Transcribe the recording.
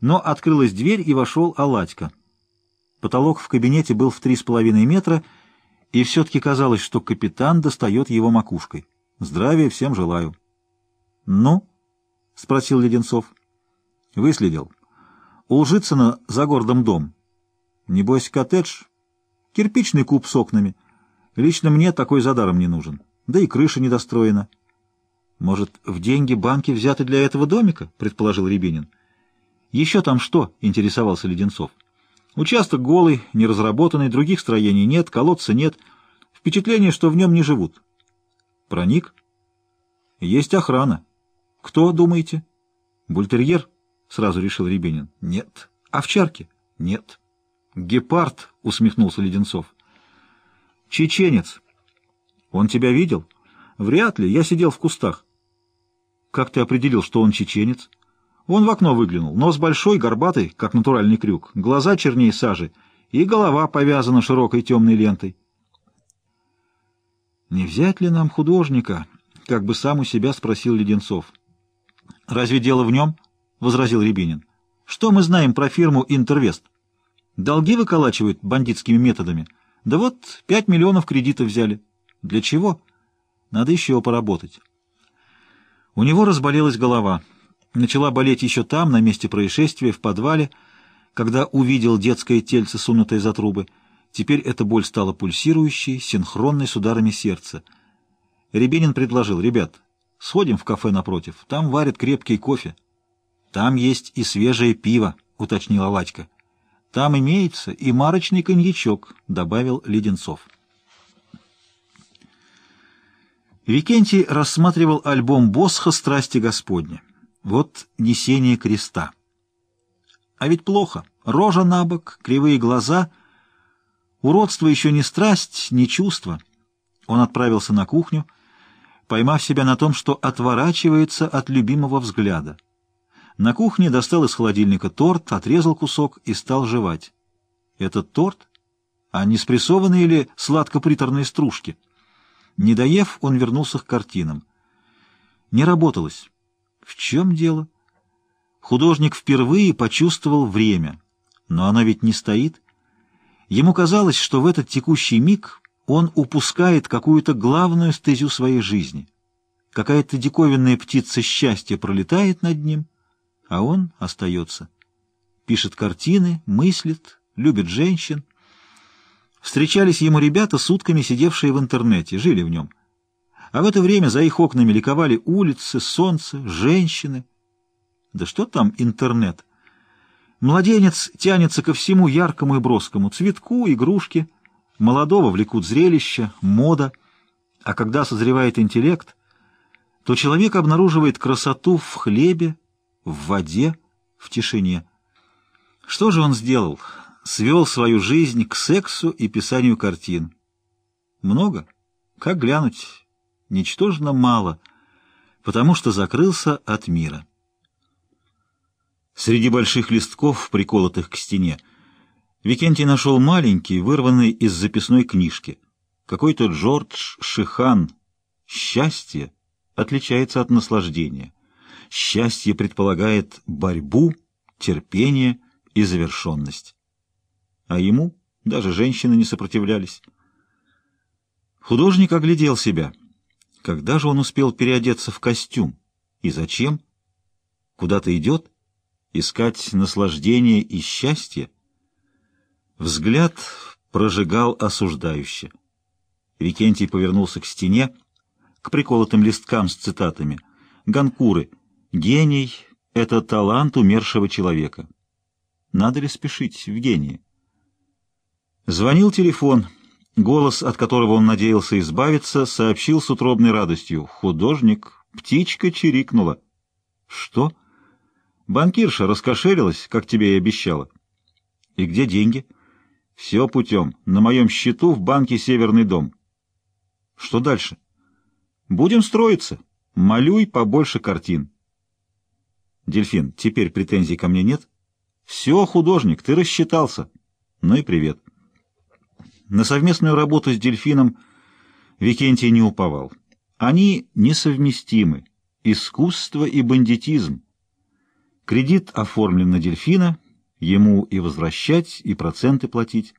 Но открылась дверь, и вошел Аладька. Потолок в кабинете был в три с половиной метра, и все-таки казалось, что капитан достает его макушкой. Здравия всем желаю. — Ну? — спросил Леденцов. — Выследил. У Лжицына за городом дом. Небось, коттедж? Кирпичный куб с окнами. Лично мне такой за даром не нужен. Да и крыша недостроена. — Может, в деньги банки взяты для этого домика? — предположил Рябинин. — Еще там что? — интересовался Леденцов. — Участок голый, неразработанный, других строений нет, колодца нет. Впечатление, что в нем не живут. — Проник? — Есть охрана. — Кто, думаете? — Бультерьер? —— сразу решил Рябинин. — Нет. — Овчарки? — Нет. — Гепард, — усмехнулся Леденцов. — Чеченец. — Он тебя видел? — Вряд ли. Я сидел в кустах. — Как ты определил, что он чеченец? Он в окно выглянул. Нос большой, горбатый, как натуральный крюк. Глаза чернее сажи. И голова повязана широкой темной лентой. — Не взять ли нам художника? — как бы сам у себя спросил Леденцов. — Разве дело в нем? —— возразил Рябинин. «Что мы знаем про фирму «Интервест»? Долги выколачивают бандитскими методами. Да вот пять миллионов кредита взяли. Для чего? Надо еще поработать». У него разболелась голова. Начала болеть еще там, на месте происшествия, в подвале, когда увидел детское тельце, сунутое за трубы. Теперь эта боль стала пульсирующей, синхронной с ударами сердца. Рябинин предложил, «Ребят, сходим в кафе напротив, там варят крепкий кофе». «Там есть и свежее пиво», — уточнила Лачка. «Там имеется и марочный коньячок», — добавил Леденцов. Викентий рассматривал альбом Босха «Страсти Господни». Вот «Несение креста». А ведь плохо. Рожа на бок, кривые глаза. Уродство еще не страсть, не чувство. Он отправился на кухню, поймав себя на том, что отворачивается от любимого взгляда. На кухне достал из холодильника торт, отрезал кусок и стал жевать. Этот торт? А не спрессованные ли сладко-приторные стружки? Не доев, он вернулся к картинам. Не работалось. В чем дело? Художник впервые почувствовал время. Но оно ведь не стоит. Ему казалось, что в этот текущий миг он упускает какую-то главную стезю своей жизни. Какая-то диковинная птица счастья пролетает над ним — а он остается. Пишет картины, мыслит, любит женщин. Встречались ему ребята, сутками сидевшие в интернете, жили в нем. А в это время за их окнами ликовали улицы, солнце, женщины. Да что там интернет? Младенец тянется ко всему яркому и броскому, цветку, игрушке. Молодого влекут зрелища, мода. А когда созревает интеллект, то человек обнаруживает красоту в хлебе, в воде, в тишине. Что же он сделал? Свел свою жизнь к сексу и писанию картин. Много? Как глянуть? Ничтожно мало, потому что закрылся от мира. Среди больших листков, приколотых к стене, Викентий нашел маленький, вырванный из записной книжки. Какой-то Джордж Шихан. Счастье отличается от наслаждения. Счастье предполагает борьбу, терпение и завершенность. А ему даже женщины не сопротивлялись. Художник оглядел себя. Когда же он успел переодеться в костюм? И зачем? Куда-то идет? Искать наслаждение и счастье? Взгляд прожигал осуждающе. Викентий повернулся к стене, к приколотым листкам с цитатами. Ганкуры — Гений — это талант умершего человека. Надо ли спешить в гении? Звонил телефон. Голос, от которого он надеялся избавиться, сообщил с утробной радостью. Художник, птичка чирикнула. Что? Банкирша раскошелилась, как тебе и обещала. И где деньги? Все путем. На моем счету в банке «Северный дом». Что дальше? Будем строиться. Молюй побольше картин. Дельфин, теперь претензий ко мне нет? Все, художник, ты рассчитался. Ну и привет. На совместную работу с дельфином Викентий не уповал. Они несовместимы. Искусство и бандитизм. Кредит оформлен на дельфина, ему и возвращать, и проценты платить.